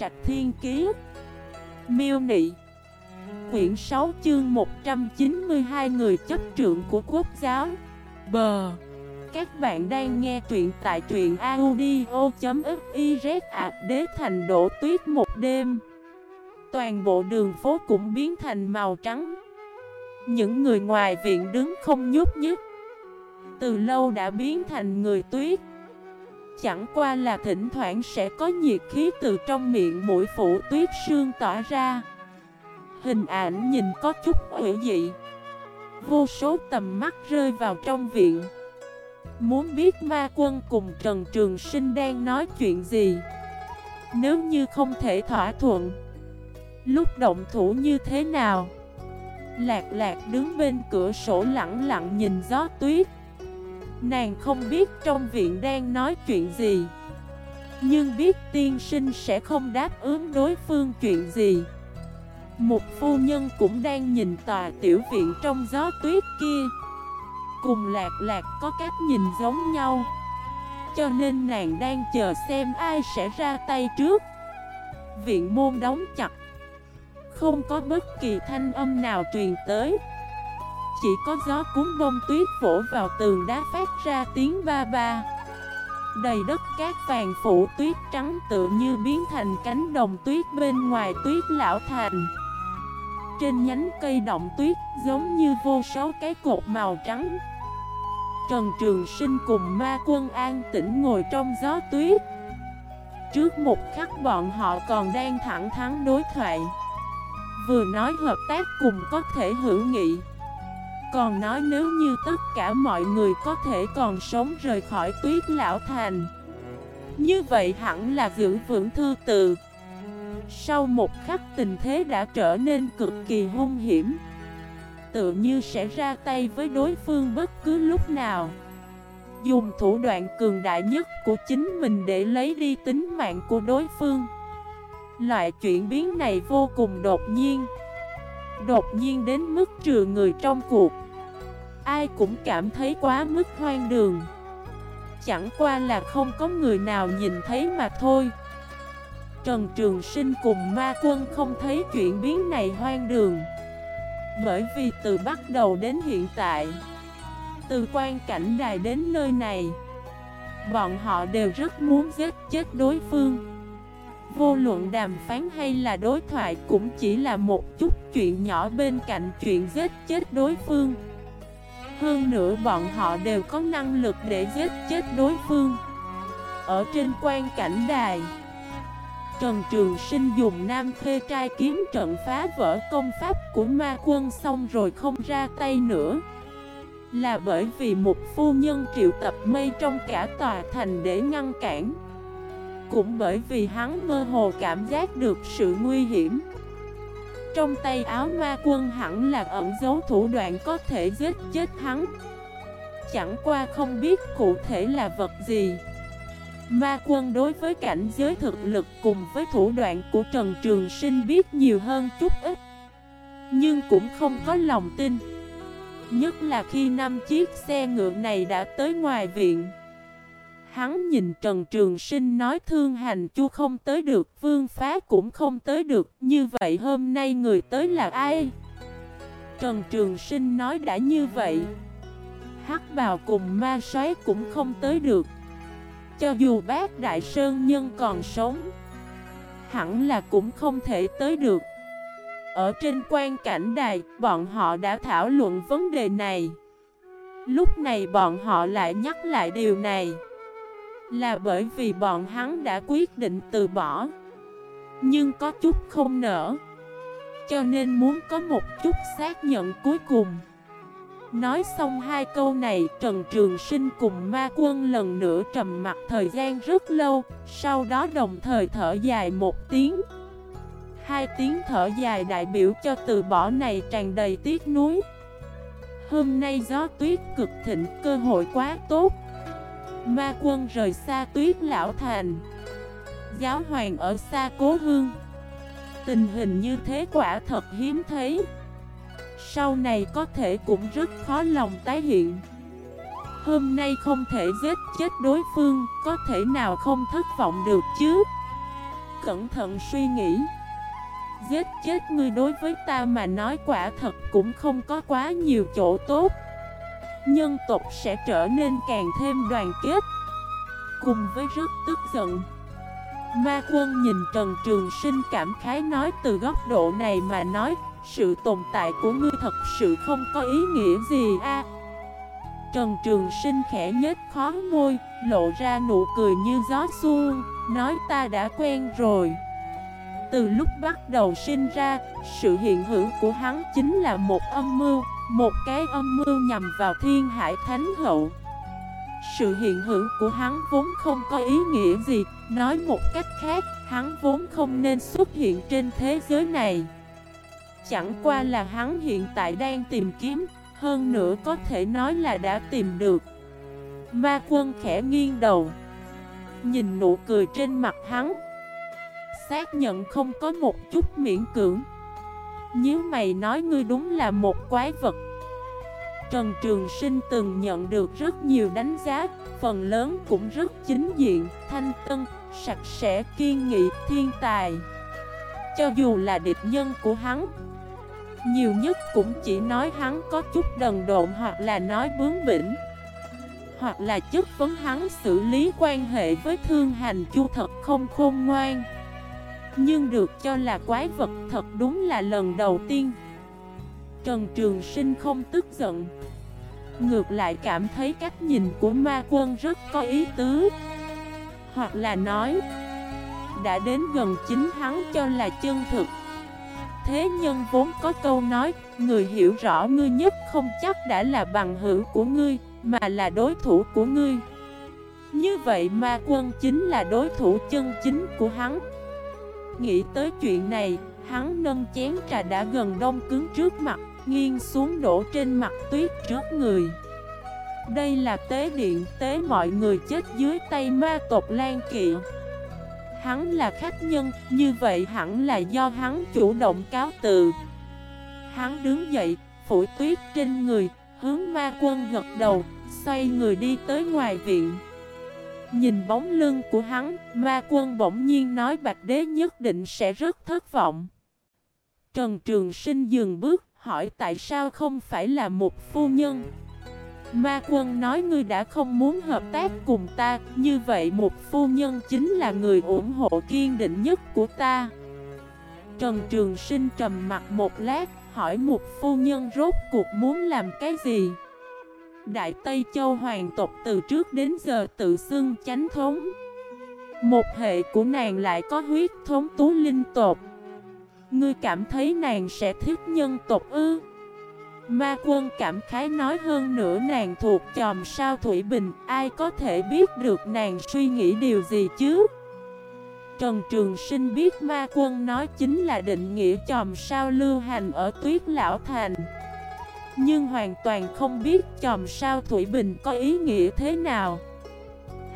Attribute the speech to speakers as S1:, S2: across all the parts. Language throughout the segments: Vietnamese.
S1: Trạch Thiên Kiế Miêu Nị. Quyển 6 chương 192 người chấp trượng của quốc giáo. Bờ. Các bạn đang nghe truyện tại truyện audio.xyz ạc đế thành đổ tuyết một đêm. Toàn bộ đường phố cũng biến thành màu trắng. Những người ngoài viện đứng không nhúc nhích. Từ lâu đã biến thành người tuyết. Chẳng qua là thỉnh thoảng sẽ có nhiệt khí từ trong miệng mũi phủ tuyết sương tỏa ra. Hình ảnh nhìn có chút ủy dị. Vô số tầm mắt rơi vào trong viện. Muốn biết ma quân cùng Trần Trường Sinh đang nói chuyện gì? Nếu như không thể thỏa thuận, Lúc động thủ như thế nào? Lạc lạc đứng bên cửa sổ lặng lặng nhìn gió tuyết. Nàng không biết trong viện đang nói chuyện gì. Nhưng biết tiên sinh sẽ không đáp ứng đối phương chuyện gì. Một phu nhân cũng đang nhìn tòa tiểu viện trong gió tuyết kia. Cùng lạc lạc có cách nhìn giống nhau. Cho nên nàng đang chờ xem ai sẽ ra tay trước. Viện môn đóng chặt. Không có bất kỳ thanh âm nào truyền tới chỉ có gió cuốn bông tuyết vỗ vào tường đá phát ra tiếng ba ba. Đầy đất cát vàng phủ tuyết trắng tự như biến thành cánh đồng tuyết bên ngoài tuyết lão thành. Trên nhánh cây động tuyết giống như vô số cái cột màu trắng. Trần Trường Sinh cùng ma quân an tĩnh ngồi trong gió tuyết. Trước một khắc bọn họ còn đang thẳng thắn đối thoại. Vừa nói hợp tác cùng có thể hữu nghị còn nói nếu như tất cả mọi người có thể còn sống rời khỏi tuyết lão thành. Như vậy hẳn là giữ vững thư tự Sau một khắc tình thế đã trở nên cực kỳ hung hiểm, Tự như sẽ ra tay với đối phương bất cứ lúc nào. Dùng thủ đoạn cường đại nhất của chính mình để lấy đi tính mạng của đối phương. Loại chuyển biến này vô cùng đột nhiên. Đột nhiên đến mức trừ người trong cuộc. Ai cũng cảm thấy quá mức hoang đường. Chẳng qua là không có người nào nhìn thấy mà thôi. Trần Trường Sinh cùng ma quân không thấy chuyện biến này hoang đường. Bởi vì từ bắt đầu đến hiện tại, Từ quan cảnh đài đến nơi này, Bọn họ đều rất muốn giết chết đối phương. Vô luận đàm phán hay là đối thoại cũng chỉ là một chút chuyện nhỏ bên cạnh chuyện giết chết đối phương hơn nữa bọn họ đều có năng lực để giết chết đối phương. Ở trên quan cảnh đài, Trần Trường Sinh dùng nam khê trai kiếm trận phá vỡ công pháp của ma quân xong rồi không ra tay nữa. Là bởi vì một phu nhân triệu tập mây trong cả tòa thành để ngăn cản. Cũng bởi vì hắn mơ hồ cảm giác được sự nguy hiểm trong tay áo ma quân hẳn là ẩn dấu thủ đoạn có thể giết chết hắn. Chẳng qua không biết cụ thể là vật gì. Ma quân đối với cảnh giới thực lực cùng với thủ đoạn của Trần Trường Sinh biết nhiều hơn chút ít, Nhưng cũng không có lòng tin. Nhất là khi năm chiếc xe ngựa này đã tới ngoài viện. Hắn nhìn Trần Trường Sinh nói thương hành chu không tới được, vương phá cũng không tới được, như vậy hôm nay người tới là ai? Trần Trường Sinh nói đã như vậy, hắc bào cùng ma xoáy cũng không tới được. Cho dù bác Đại Sơn Nhân còn sống, hẳn là cũng không thể tới được. Ở trên quan cảnh đài, bọn họ đã thảo luận vấn đề này. Lúc này bọn họ lại nhắc lại điều này. Là bởi vì bọn hắn đã quyết định từ bỏ. Nhưng có chút không nở Cho nên muốn có một chút xác nhận cuối cùng. Nói xong hai câu này, Trần Trường Sinh cùng ma quân lần nữa trầm mặt thời gian rất lâu, Sau đó đồng thời thở dài một tiếng. Hai tiếng thở dài đại biểu cho từ bỏ này tràn đầy tiếc nuối. Hôm nay gió tuyết cực thịnh, cơ hội quá tốt. Ma quân rời xa tuyết lão thành. Giáo hoàng ở xa cố hương. Tình hình như thế quả thật hiếm thấy. Sau này có thể cũng rất khó lòng tái hiện. Hôm nay không thể giết chết đối phương, Có thể nào không thất vọng được chứ? Cẩn thận suy nghĩ. Giết chết ngươi đối với ta mà nói quả thật cũng không có quá nhiều chỗ tốt. Nhân tộc sẽ trở nên càng thêm đoàn kết. Cùng với rất tức giận, Ma quân nhìn Trần Trường Sinh cảm khái nói từ góc độ này mà nói, Sự tồn tại của ngươi thật sự không có ý nghĩa gì a. Trần Trường Sinh khẽ nhếch khó môi, Lộ ra nụ cười như gió xuông Nói ta đã quen rồi. Từ lúc bắt đầu sinh ra Sự hiện hữu của hắn chính là một âm mưu Một cái âm mưu nhằm vào thiên hải thánh hậu. Sự hiện hữu của hắn vốn không có ý nghĩa gì Nói một cách khác, hắn vốn không nên xuất hiện trên thế giới này. Chẳng qua là hắn hiện tại đang tìm kiếm Hơn nữa có thể nói là đã tìm được. Ma quân khẽ nghiêng đầu Nhìn nụ cười trên mặt hắn. Xác nhận không có một chút miễn cưỡng Nếu mày nói ngươi đúng là một quái vật Trần Trường Sinh từng nhận được rất nhiều đánh giá, phần lớn cũng rất chính diện, thanh tân, sạch sẽ, kiên nghị, thiên tài. Cho dù là địch nhân của hắn, nhiều nhất cũng chỉ nói hắn có chút đần độn hoặc là nói bướng bỉnh. Hoặc là chất vấn hắn xử lý quan hệ với thương hành chu thật không khôn ngoan nhưng được cho là quái vật thật đúng là lần đầu tiên. Trần Trường Sinh không tức giận. Ngược lại cảm thấy cách nhìn của ma quân rất có ý tứ. Hoặc là nói, Đã đến gần chính hắn cho là chân thực. Thế nhân vốn có câu nói, Người hiểu rõ ngươi nhất không chắc đã là bằng hữu của ngươi, Mà là đối thủ của ngươi. Như vậy ma quân chính là đối thủ chân chính của hắn. Nghĩ tới chuyện này Hắn nâng chén trà đã gần đông cứng trước mặt Nghiêng xuống đổ trên mặt tuyết trước người. Đây là tế điện tế mọi người chết dưới tay ma tộc Lan Kỵ. Hắn là khách nhân, như vậy hẳn là do hắn chủ động cáo từ. Hắn đứng dậy, phủi tuyết trên người, hướng ma quân gật đầu, xoay người đi tới ngoài viện. Nhìn bóng lưng của hắn, ma quân bỗng nhiên nói bạch đế nhất định sẽ rất thất vọng. Trần Trường Sinh dừng bước, hỏi tại sao không phải là một phu nhân? Ma quân nói ngươi đã không muốn hợp tác cùng ta Như vậy một phu nhân chính là người ủng hộ kiên định nhất của ta. Trần Trường Sinh trầm mặt một lát Hỏi một phu nhân rốt cuộc muốn làm cái gì? Đại Tây Châu hoàng tộc từ trước đến giờ tự xưng chánh thống. Một hệ của nàng lại có huyết thống tú linh tộc. Ngươi cảm thấy nàng sẽ thích nhân tộc ư? Ma quân cảm khái nói hơn nữa nàng thuộc chòm sao Thủy Bình, Ai có thể biết được nàng suy nghĩ điều gì chứ? Trần Trường Sinh biết ma quân nói chính là định nghĩa chòm sao lưu hành ở tuyết lão thành. Nhưng hoàn toàn không biết chòm sao Thủy Bình có ý nghĩa thế nào.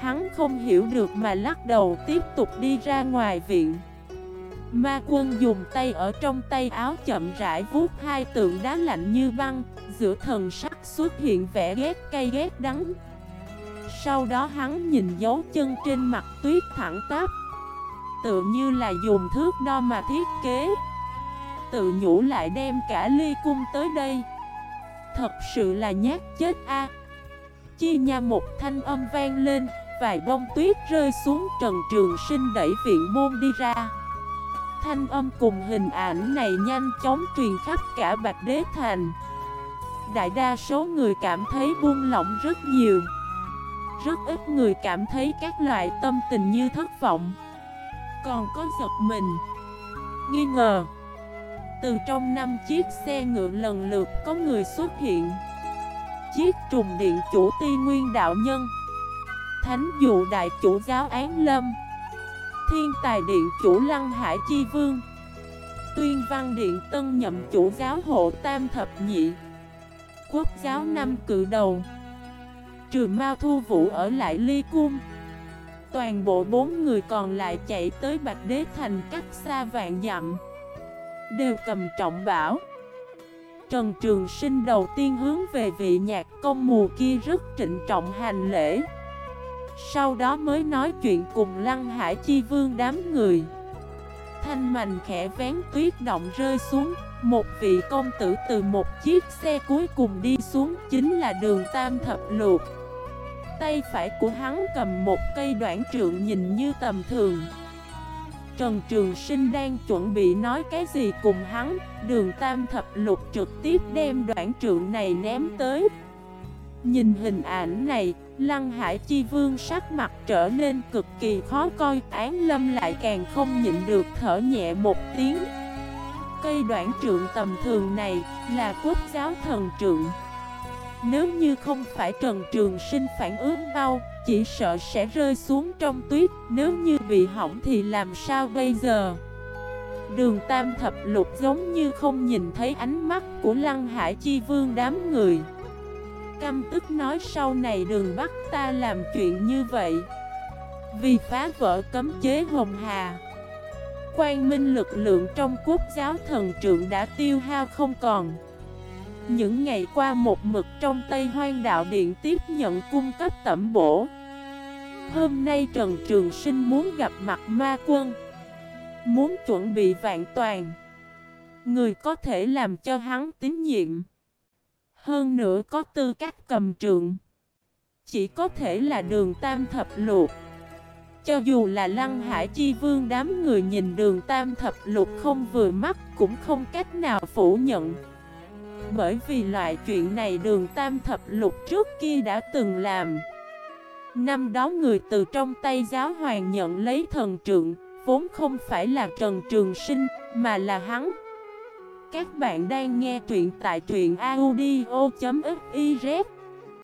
S1: Hắn không hiểu được mà lắc đầu tiếp tục đi ra ngoài viện. Ma quân dùng tay ở trong tay áo chậm rãi vuốt hai tượng đá lạnh như băng, Giữa thần sắc xuất hiện vẻ ghét cay ghét đắng. Sau đó hắn nhìn dấu chân trên mặt tuyết thẳng tắp, Tự như là dùng thước đo mà thiết kế. Tự nhủ lại đem cả ly cung tới đây. Thật sự là nhát chết a. Chi nha một thanh âm vang lên, Vài bông tuyết rơi xuống trần trường sinh đẩy viện môn đi ra. Thanh âm cùng hình ảnh này nhanh chóng truyền khắp cả Bạch Đế Thành. Đại đa số người cảm thấy buông lỏng rất nhiều. Rất ít người cảm thấy các loại tâm tình như thất vọng. Còn có giật mình. Nghi ngờ. Từ trong năm chiếc xe ngựa lần lượt có người xuất hiện. Chiếc trùng điện chủ ti nguyên đạo nhân. Thánh dụ đại chủ giáo án lâm. Thiên tài điện chủ Lăng Hải Chi Vương. Tuyên văn điện tân nhậm chủ giáo hộ Tam Thập Nhị. Quốc giáo năm cự đầu. Trừ Mao Thu Vũ ở lại Ly Cung. Toàn bộ bốn người còn lại chạy tới Bạch Đế Thành cách xa vạn dặm. Đều cầm trọng bảo. Trần Trường Sinh đầu tiên hướng về vị nhạc công mù kia rất trịnh trọng hành lễ. Sau đó mới nói chuyện cùng Lăng Hải Chi Vương đám người. Thanh mành khẽ vén tuyết động rơi xuống, Một vị công tử từ một chiếc xe cuối cùng đi xuống chính là đường tam thập luộc Tay phải của hắn cầm một cây đoạn trượng nhìn như tầm thường. Trần Trường Sinh đang chuẩn bị nói cái gì cùng hắn Đường tam thập lục trực tiếp đem đoạn trượng này ném tới. Nhìn hình ảnh này, Lăng Hải Chi Vương sắc mặt trở nên cực kỳ khó coi Án lâm lại càng không nhịn được thở nhẹ một tiếng. Cây đoạn trượng tầm thường này là quốc giáo thần trượng. Nếu như không phải Trần Trường Sinh phản ứng bao chỉ sợ sẽ rơi xuống trong tuyết, Nếu như bị hỏng thì làm sao bây giờ? Đường Tam Thập Lục giống như không nhìn thấy ánh mắt của Lăng Hải Chi Vương đám người. Căm tức nói sau này đừng bắt ta làm chuyện như vậy. Vì phá vỡ cấm chế hồng hà, Quang minh lực lượng trong quốc giáo thần trượng đã tiêu hao không còn. Những ngày qua một mực trong Tây Hoang Đạo Điện tiếp nhận cung cấp tẩm bổ. Hôm nay Trần Trường Sinh muốn gặp mặt ma quân. Muốn chuẩn bị vạn toàn. Người có thể làm cho hắn tín nhiệm. Hơn nữa có tư cách cầm trượng. Chỉ có thể là đường tam thập lục. Cho dù là lăng hải chi vương đám người nhìn đường tam thập lục không vừa mắt Cũng không cách nào phủ nhận. Bởi vì loại chuyện này đường tam thập lục trước kia đã từng làm. Năm đó người từ trong tay giáo hoàng nhận lấy thần trượng, Vốn không phải là Trần Trường Sinh, Mà là hắn. Các bạn đang nghe truyện tại truyện audio.fif